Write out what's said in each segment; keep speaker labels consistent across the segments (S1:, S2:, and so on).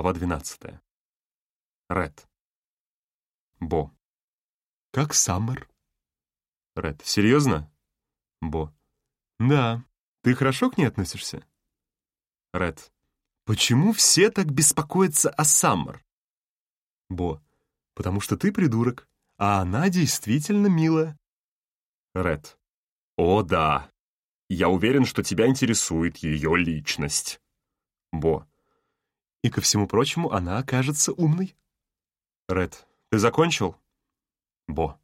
S1: Глава 12. Ред. Бо.
S2: «Как Саммер?»
S1: Ред. Серьезно? Бо.
S2: «Да. Ты хорошо к ней относишься?»
S1: Ред.
S2: «Почему все так беспокоятся о Саммер?» Бо. «Потому что ты придурок, а она действительно милая».
S1: Ред. О, да. Я уверен, что тебя интересует ее личность. Бо.
S2: И ко всему прочему, она окажется умной.
S1: Ред. Ты закончил?
S2: Бо.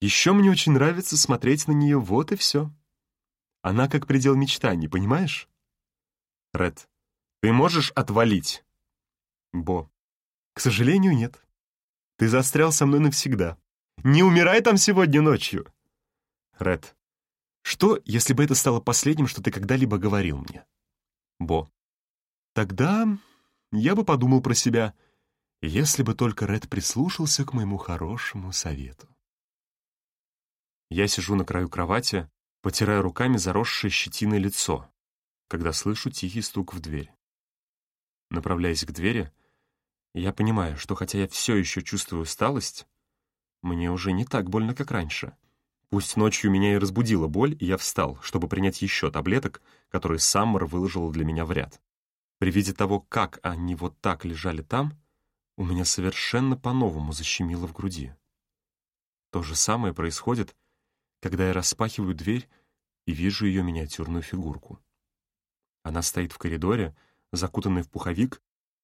S2: Еще мне очень нравится смотреть на нее, вот и все. Она как предел мечтаний, понимаешь?
S1: Ред. Ты можешь отвалить?
S2: Бо. К сожалению, нет. Ты застрял со мной навсегда. Не умирай там сегодня ночью.
S1: Ред.
S2: Что, если бы это стало последним, что ты когда-либо говорил мне?
S1: Бо.
S2: Тогда я бы подумал про себя, если бы только Ред прислушался к моему хорошему совету.
S1: Я сижу на краю кровати, потирая руками заросшее щетиной лицо, когда слышу тихий стук в дверь. Направляясь к двери, я понимаю, что хотя я все еще чувствую усталость, мне уже не так больно, как раньше. Пусть ночью меня и разбудила боль, и я встал, чтобы принять еще таблеток, которые Саммер выложила для меня в ряд. При виде того, как они вот так лежали там, у меня совершенно по-новому защемило в груди. То же самое происходит, когда я распахиваю дверь и вижу ее миниатюрную фигурку. Она стоит в коридоре, закутанная в пуховик,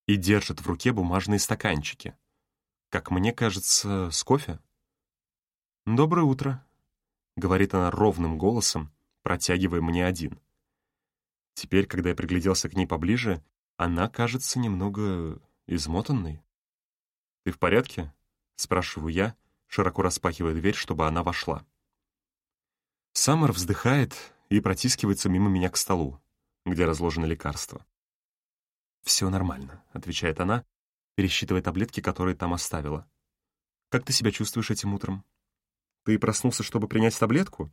S1: и держит в руке бумажные стаканчики. Как мне кажется, с кофе. «Доброе утро», — говорит она ровным голосом, протягивая мне один. Теперь, когда я пригляделся к ней поближе, она кажется немного измотанной. «Ты в порядке?» — спрашиваю я, широко распахивая дверь, чтобы она вошла. Саммер вздыхает и протискивается мимо меня к столу, где разложены лекарства. «Все нормально», — отвечает она, пересчитывая таблетки, которые там оставила. «Как ты себя чувствуешь этим утром? Ты проснулся, чтобы принять таблетку?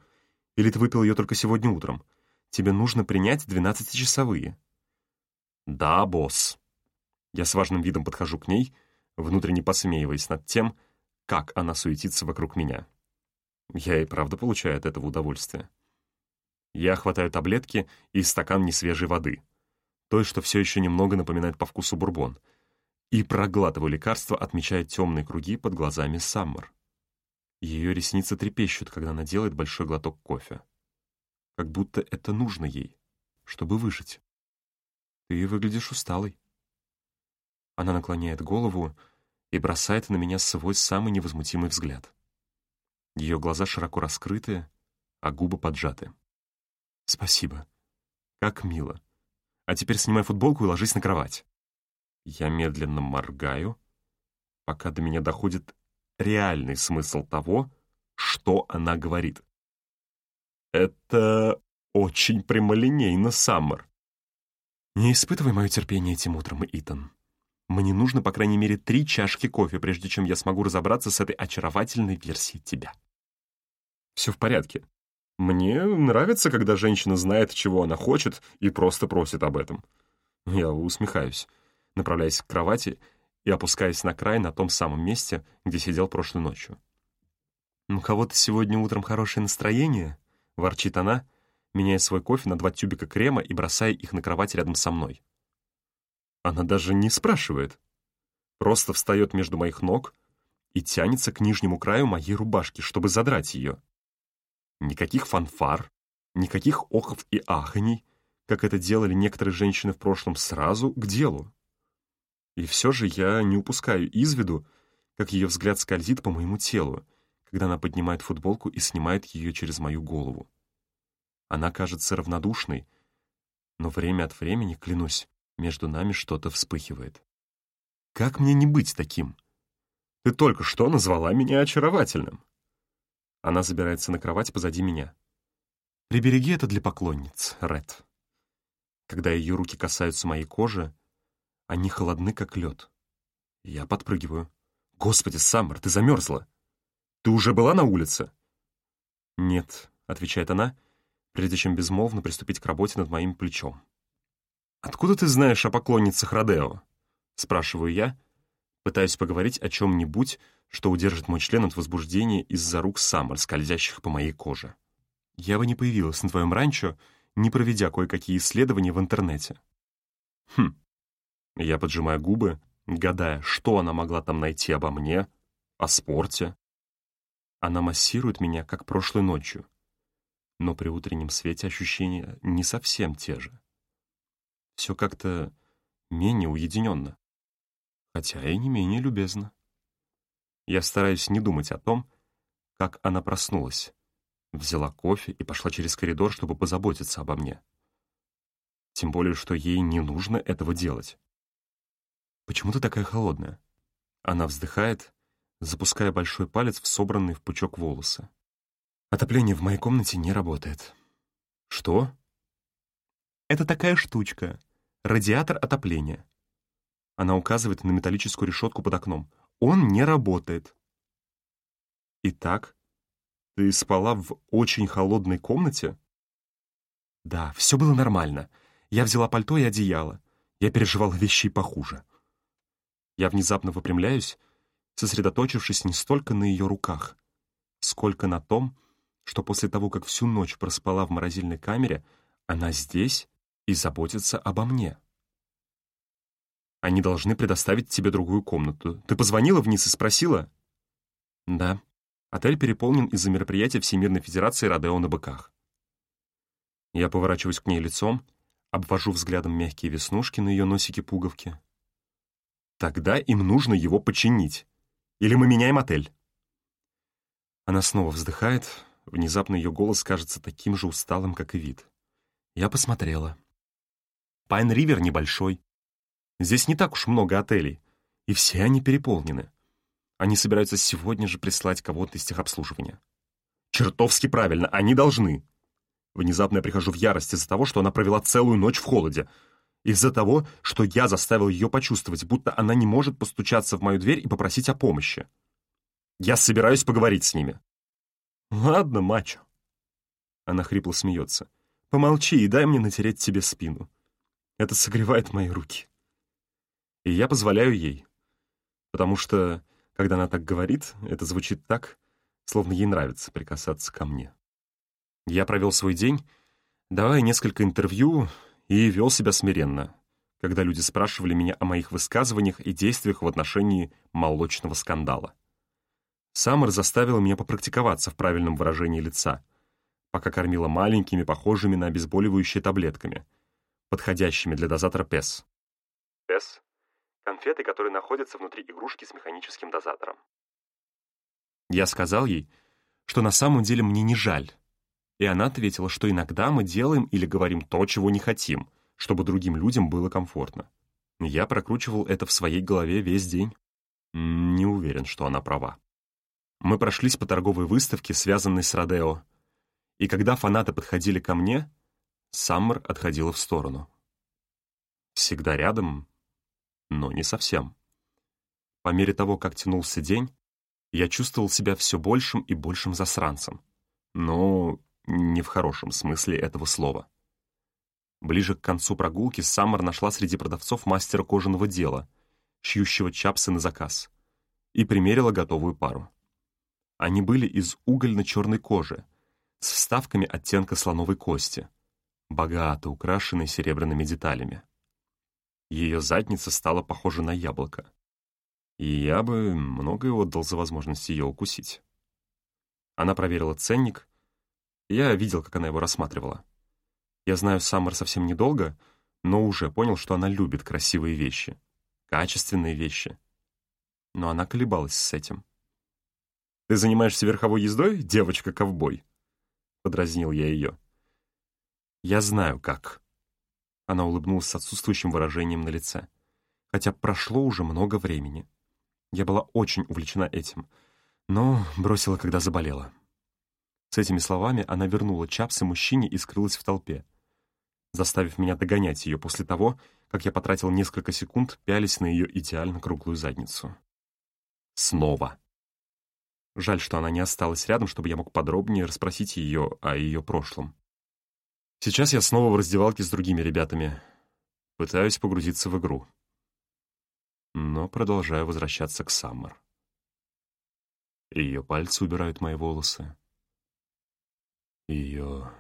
S1: Или ты выпил ее только сегодня утром? Тебе нужно принять двенадцатичасовые». «Да, босс». Я с важным видом подхожу к ней, внутренне посмеиваясь над тем, как она суетится вокруг меня. Я и правда получаю от этого удовольствие. Я хватаю таблетки и стакан несвежей воды, той, что все еще немного напоминает по вкусу бурбон, и проглатываю лекарство, отмечая темные круги под глазами Саммер. Ее ресницы трепещут, когда она делает большой глоток кофе. Как будто это нужно ей, чтобы выжить. Ты выглядишь усталой. Она наклоняет голову и бросает на меня свой самый невозмутимый взгляд. Ее глаза широко раскрыты, а губы поджаты. «Спасибо. Как мило. А теперь снимай футболку и ложись на кровать». Я медленно моргаю, пока до меня доходит реальный смысл того, что она говорит. Это очень прямолинейно, Саммер. Не испытывай мое терпение этим утром, Итан. Мне нужно, по крайней мере, три чашки кофе, прежде чем я смогу разобраться с этой очаровательной версией тебя. Все в порядке. Мне нравится, когда женщина знает, чего она хочет, и просто просит об этом. Я усмехаюсь, направляясь к кровати и опускаясь на край на том самом месте, где сидел прошлой ночью. «У кого-то сегодня утром хорошее настроение?» — ворчит она, меняя свой кофе на два тюбика крема и бросая их на кровать рядом со мной. Она даже не спрашивает. Просто встает между моих ног и тянется к нижнему краю моей рубашки, чтобы задрать ее. Никаких фанфар, никаких охов и аханий, как это делали некоторые женщины в прошлом, сразу к делу. И все же я не упускаю из виду, как ее взгляд скользит по моему телу, когда она поднимает футболку и снимает ее через мою голову. Она кажется равнодушной, но время от времени, клянусь, между нами что-то вспыхивает. Как мне не быть таким? Ты только что назвала меня очаровательным. Она забирается на кровать позади меня. Прибереги это для поклонниц, Ред. Когда ее руки касаются моей кожи, они холодны, как лед. Я подпрыгиваю. «Господи, Саммер, ты замерзла! Ты уже была на улице?» «Нет», — отвечает она, прежде чем безмолвно приступить к работе над моим плечом. «Откуда ты знаешь о поклонницах Родео?» — спрашиваю я, пытаюсь поговорить о чем-нибудь, что удержит мой член от возбуждения из-за рук Саммер, скользящих по моей коже. Я бы не появилась на твоем ранчо, не проведя кое-какие исследования в интернете. Хм. Я поджимаю губы, гадая, что она могла там найти обо мне, о спорте. Она массирует меня, как прошлой ночью. Но при утреннем свете ощущения не совсем те же. Все как-то менее уединенно, хотя и не менее любезно. Я стараюсь не думать о том, как она проснулась, взяла кофе и пошла через коридор, чтобы позаботиться обо мне. Тем более, что ей не нужно этого делать. «Почему ты такая холодная?» Она вздыхает, запуская большой палец в собранный в пучок волосы. «Отопление в моей комнате не работает». «Что?» «Это такая штучка. Радиатор отопления». Она указывает на металлическую решетку под окном. «Он не работает». «Итак, ты спала в очень холодной комнате?» «Да, все было нормально. Я взяла пальто и одеяло. Я переживала вещи похуже». Я внезапно выпрямляюсь, сосредоточившись не столько на ее руках, сколько на том, что после того, как всю ночь проспала в морозильной камере, она здесь и заботится обо мне. Они должны предоставить тебе другую комнату. Ты позвонила вниз и спросила? Да. Отель переполнен из-за мероприятия Всемирной Федерации Родео на быках. Я поворачиваюсь к ней лицом, обвожу взглядом мягкие веснушки на ее носике пуговки. Тогда им нужно его починить. Или мы меняем отель. Она снова вздыхает. Внезапно ее голос кажется таким же усталым, как и вид. Я посмотрела. Пайн-Ривер небольшой. Здесь не так уж много отелей, и все они переполнены. Они собираются сегодня же прислать кого-то из техобслуживания. Чертовски правильно, они должны. Внезапно я прихожу в ярость из-за того, что она провела целую ночь в холоде — из-за того, что я заставил ее почувствовать, будто она не может постучаться в мою дверь и попросить о помощи. Я собираюсь поговорить с ними. «Ладно, мачо». Она хрипло смеется. «Помолчи и дай мне натереть тебе спину. Это согревает мои руки». И я позволяю ей, потому что, когда она так говорит, это звучит так, словно ей нравится прикасаться ко мне. Я провел свой день, давая несколько интервью и вел себя смиренно, когда люди спрашивали меня о моих высказываниях и действиях в отношении молочного скандала. Саммер заставила меня попрактиковаться в правильном выражении лица, пока кормила маленькими, похожими на обезболивающие таблетками, подходящими для дозатора ПЭС. ПЭС — конфеты, которые находятся внутри игрушки с механическим дозатором. Я сказал ей, что на самом деле мне не жаль, и она ответила, что иногда мы делаем или говорим то, чего не хотим, чтобы другим людям было комфортно. Я прокручивал это в своей голове весь день. Не уверен, что она права. Мы прошлись по торговой выставке, связанной с Родео, и когда фанаты подходили ко мне, Саммер отходила в сторону. Всегда рядом, но не совсем. По мере того, как тянулся день, я чувствовал себя все большим и большим засранцем. Но не в хорошем смысле этого слова. Ближе к концу прогулки Саммер нашла среди продавцов мастера кожаного дела, шьющего чапсы на заказ, и примерила готовую пару. Они были из угольно-черной кожи, с вставками оттенка слоновой кости, богато украшенной серебряными деталями. Ее задница стала похожа на яблоко, и я бы многое отдал за возможность ее укусить. Она проверила ценник я видел, как она его рассматривала. Я знаю Саммер совсем недолго, но уже понял, что она любит красивые вещи, качественные вещи. Но она колебалась с этим. «Ты занимаешься верховой ездой, девочка-ковбой?» — подразнил я ее. «Я знаю, как». Она улыбнулась с отсутствующим выражением на лице. Хотя прошло уже много времени. Я была очень увлечена этим, но бросила, когда заболела. С этими словами она вернула чапсы мужчине и скрылась в толпе, заставив меня догонять ее после того, как я потратил несколько секунд, пялись на ее идеально круглую задницу. Снова. Жаль, что она не осталась рядом, чтобы я мог подробнее расспросить ее о ее прошлом. Сейчас я снова в раздевалке с другими ребятами. Пытаюсь погрузиться в игру. но продолжаю возвращаться к Саммер. Ее пальцы убирают мои волосы. Ее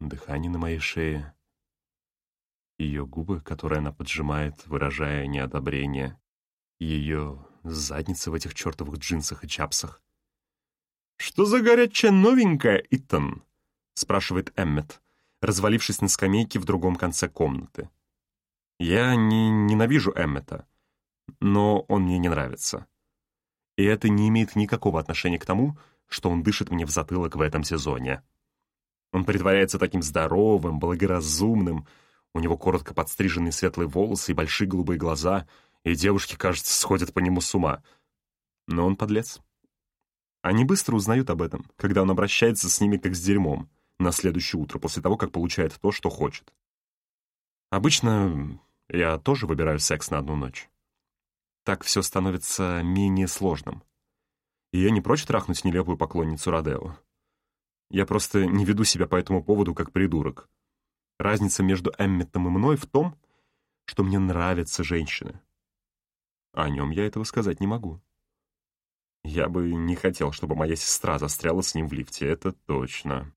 S1: дыхание на моей шее. Ее губы, которые она поджимает, выражая неодобрение. Ее задница в этих чертовых джинсах и чапсах. «Что за горячая новенькая, Итан?» — спрашивает Эммет, развалившись на скамейке в другом конце комнаты. Я не ненавижу Эммета, но он мне не нравится. И это не имеет никакого отношения к тому, что он дышит мне в затылок в этом сезоне. Он притворяется таким здоровым, благоразумным, у него коротко подстриженные светлые волосы и большие голубые глаза, и девушки, кажется, сходят по нему с ума. Но он подлец. Они быстро узнают об этом, когда он обращается с ними как с дерьмом на следующее утро, после того, как получает то, что хочет. Обычно я тоже выбираю секс на одну ночь. Так все становится менее сложным. И я не прочь трахнуть нелепую поклонницу Родео. Я просто не веду себя по этому поводу как придурок. Разница между Эмметом и мной в том, что мне нравятся женщины. О нем я этого сказать не могу. Я бы не хотел, чтобы моя сестра застряла с ним в лифте, это точно.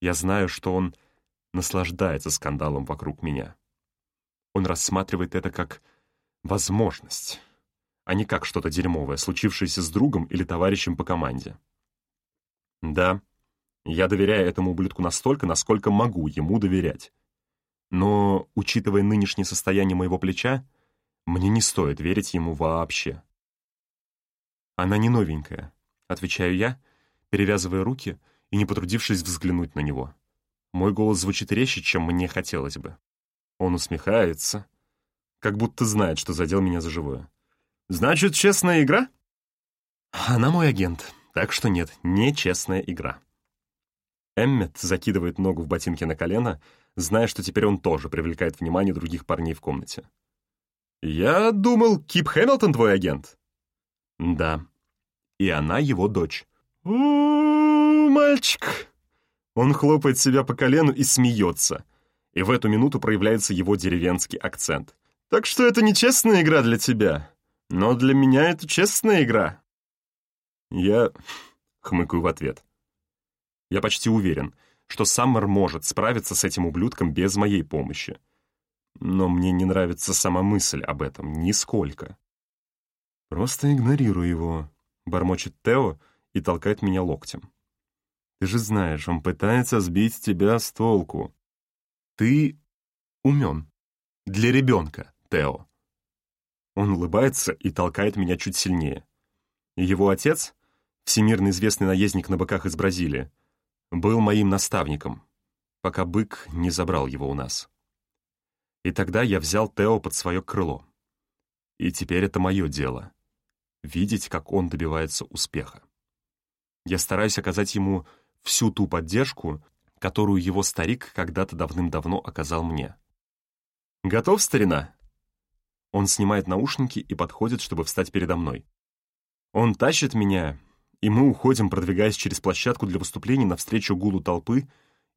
S1: Я знаю, что он наслаждается скандалом вокруг меня. Он рассматривает это как возможность, а не как что-то дерьмовое, случившееся с другом или товарищем по команде. Да, я доверяю этому ублюдку настолько, насколько могу ему доверять. Но, учитывая нынешнее состояние моего плеча, мне не стоит верить ему вообще. «Она не новенькая», — отвечаю я, перевязывая руки и не потрудившись взглянуть на него. Мой голос звучит резче, чем мне хотелось бы. Он усмехается, как будто знает, что задел меня за живое. «Значит, честная игра?» «Она мой агент, так что нет, не честная игра». Эммет закидывает ногу в ботинке на колено, зная, что теперь он тоже привлекает внимание других парней в комнате. «Я думал, Кип Хэмилтон твой агент?» «Да. И она его дочь». «У-у-у, мальчик!» Он хлопает себя по колену и смеется и в эту минуту проявляется его деревенский акцент. «Так что это нечестная игра для тебя, но для меня это честная игра». Я хмыкаю в ответ. Я почти уверен, что Саммер может справиться с этим ублюдком без моей помощи. Но мне не нравится сама мысль об этом нисколько. «Просто игнорируй его», — бормочет Тео и толкает меня локтем. «Ты же знаешь, он пытается сбить тебя с толку. Ты умен. Для ребенка, Тео. Он улыбается и толкает меня чуть сильнее. Его отец, всемирно известный наездник на быках из Бразилии, был моим наставником, пока бык не забрал его у нас. И тогда я взял Тео под свое крыло. И теперь это мое дело — видеть, как он добивается успеха. Я стараюсь оказать ему всю ту поддержку, которую его старик когда-то давным-давно оказал мне. «Готов, старина?» Он снимает наушники и подходит, чтобы встать передо мной. Он тащит меня, и мы уходим, продвигаясь через площадку для выступлений навстречу гулу толпы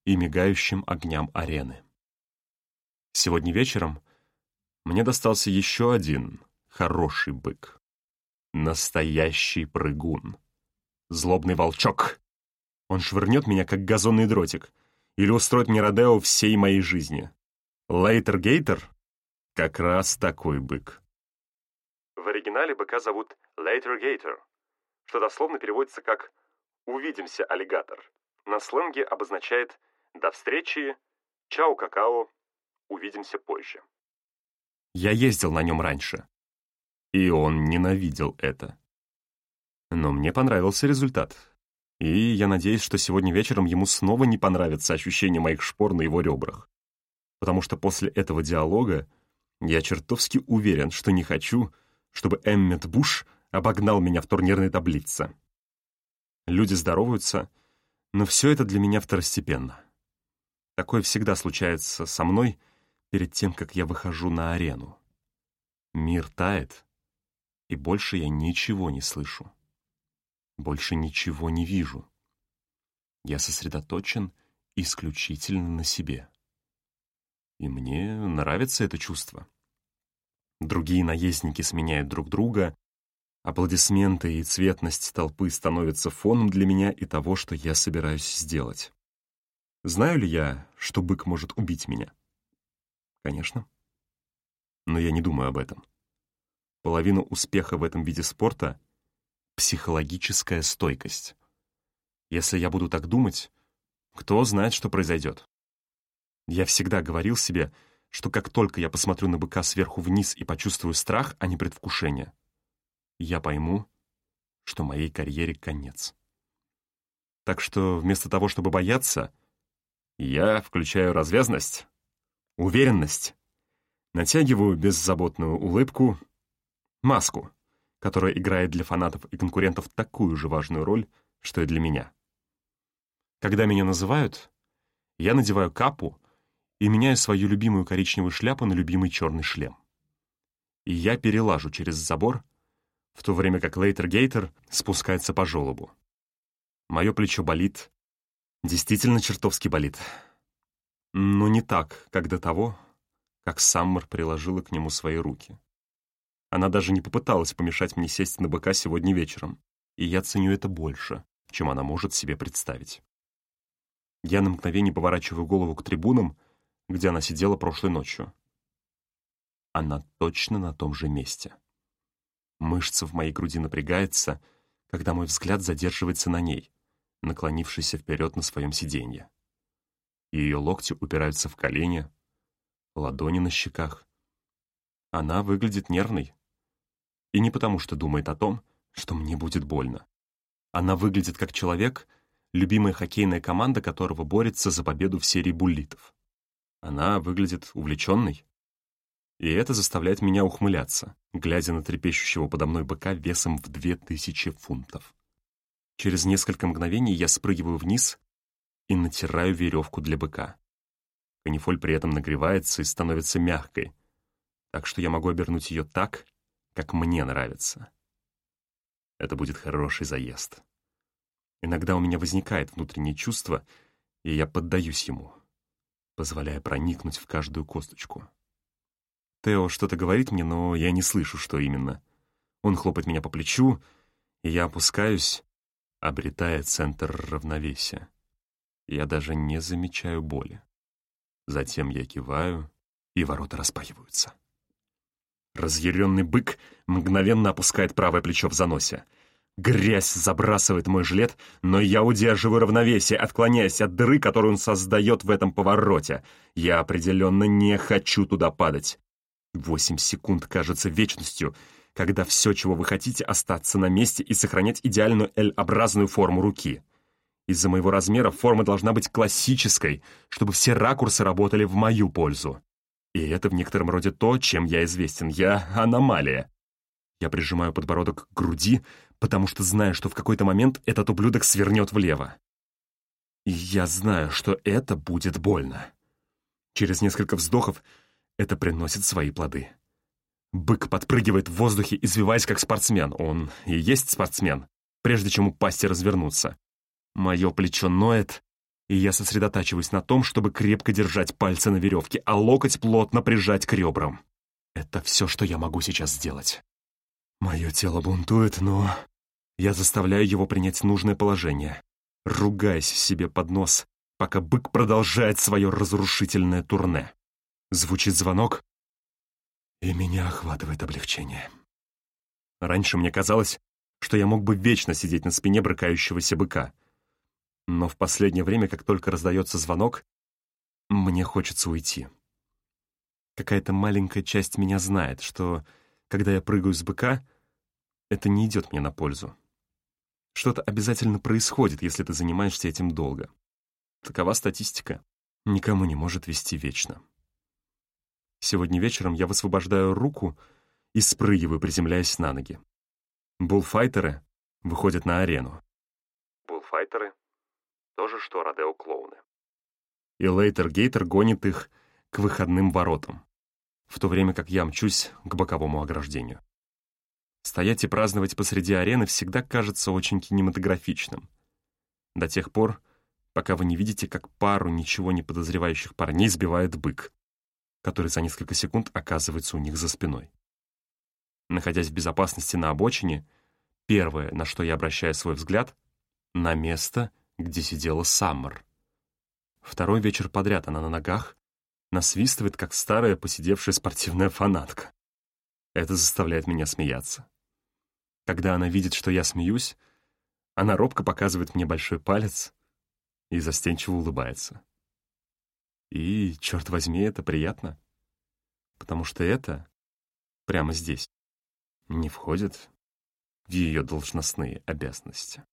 S1: и мигающим огням арены. Сегодня вечером мне достался еще один хороший бык. Настоящий прыгун. Злобный волчок. Он швырнет меня, как газонный дротик, или устроит мне Родео всей моей жизни. Лейтер Гейтер — как раз такой бык. В оригинале быка зовут Later Gator, что дословно переводится как «увидимся, аллигатор». На сленге обозначает «до встречи», «чао, какао», «увидимся позже». Я ездил на нем раньше, и он ненавидел это. Но мне понравился результат. И я надеюсь, что сегодня вечером ему снова не понравится ощущение моих шпор на его ребрах. Потому что после этого диалога я чертовски уверен, что не хочу, чтобы Эммет Буш обогнал меня в турнирной таблице. Люди здороваются, но все это для меня второстепенно. Такое всегда случается со мной перед тем, как я выхожу на арену. Мир тает, и больше я ничего не слышу. Больше ничего не вижу. Я сосредоточен исключительно на себе. И мне нравится это чувство. Другие наездники сменяют друг друга, аплодисменты и цветность толпы становятся фоном для меня и того, что я собираюсь сделать. Знаю ли я, что бык может убить меня? Конечно. Но я не думаю об этом. Половина успеха в этом виде спорта — психологическая стойкость. Если я буду так думать, кто знает, что произойдет. Я всегда говорил себе, что как только я посмотрю на быка сверху вниз и почувствую страх, а не предвкушение, я пойму, что моей карьере конец. Так что вместо того, чтобы бояться, я включаю развязность, уверенность, натягиваю беззаботную улыбку, маску, которая играет для фанатов и конкурентов такую же важную роль, что и для меня. Когда меня называют, я надеваю капу и меняю свою любимую коричневую шляпу на любимый черный шлем. И я перелажу через забор, в то время как Лейтер-Гейтер спускается по желобу. Мое плечо болит, действительно чертовски болит. Но не так, как до того, как Саммер приложила к нему свои руки. Она даже не попыталась помешать мне сесть на быка сегодня вечером, и я ценю это больше, чем она может себе представить. Я на мгновение поворачиваю голову к трибунам, где она сидела прошлой ночью. Она точно на том же месте. Мышца в моей груди напрягается, когда мой взгляд задерживается на ней, наклонившейся вперед на своем сиденье. Ее локти упираются в колени, ладони на щеках. Она выглядит нервной. И не потому, что думает о том, что мне будет больно. Она выглядит как человек, любимая хоккейная команда которого борется за победу в серии буллитов. Она выглядит увлеченной. И это заставляет меня ухмыляться, глядя на трепещущего подо мной быка весом в две тысячи фунтов. Через несколько мгновений я спрыгиваю вниз и натираю веревку для быка. Канифоль при этом нагревается и становится мягкой, так что я могу обернуть ее так, как мне нравится. Это будет хороший заезд. Иногда у меня возникает внутреннее чувство, и я поддаюсь ему, позволяя проникнуть в каждую косточку. Тео что-то говорит мне, но я не слышу, что именно. Он хлопает меня по плечу, и я опускаюсь, обретая центр равновесия. Я даже не замечаю боли. Затем я киваю, и ворота распахиваются. Разъяренный бык мгновенно опускает правое плечо в заносе. Грязь забрасывает мой жилет, но я удерживаю равновесие, отклоняясь от дыры, которую он создает в этом повороте. Я определенно не хочу туда падать. Восемь секунд кажется вечностью, когда все, чего вы хотите, остаться на месте и сохранять идеальную L-образную форму руки. Из-за моего размера форма должна быть классической, чтобы все ракурсы работали в мою пользу. И это в некотором роде то, чем я известен. Я аномалия. Я прижимаю подбородок к груди, потому что знаю, что в какой-то момент этот ублюдок свернет влево. И я знаю, что это будет больно. Через несколько вздохов это приносит свои плоды. Бык подпрыгивает в воздухе, извиваясь как спортсмен. Он и есть спортсмен, прежде чем упасть и развернуться. Мое плечо ноет, и я сосредотачиваюсь на том, чтобы крепко держать пальцы на веревке, а локоть плотно прижать к ребрам. Это все, что я могу сейчас сделать. Мое тело бунтует, но я заставляю его принять нужное положение, ругаясь себе под нос, пока бык продолжает свое разрушительное турне. Звучит звонок, и меня охватывает облегчение. Раньше мне казалось, что я мог бы вечно сидеть на спине брыкающегося быка. Но в последнее время, как только раздается звонок, мне хочется уйти. Какая-то маленькая часть меня знает, что когда я прыгаю с быка, это не идет мне на пользу. Что-то обязательно происходит, если ты занимаешься этим долго. Такова статистика. Никому не может вести вечно. Сегодня вечером я высвобождаю руку и спрыгиваю, приземляясь на ноги. Булфайтеры выходят на арену. Булфайтеры — тоже что родео-клоуны. И Лейтер Гейтер гонит их к выходным воротам в то время как я мчусь к боковому ограждению. Стоять и праздновать посреди арены всегда кажется очень кинематографичным. До тех пор, пока вы не видите, как пару ничего не подозревающих парней сбивает бык, который за несколько секунд оказывается у них за спиной. Находясь в безопасности на обочине, первое, на что я обращаю свой взгляд, на место, где сидела Саммер. Второй вечер подряд она на ногах, насвистывает, как старая посидевшая спортивная фанатка. Это заставляет меня смеяться. Когда она видит, что я смеюсь, она робко показывает мне большой палец и застенчиво улыбается. И, черт возьми, это приятно, потому что это прямо здесь не входит в ее должностные обязанности.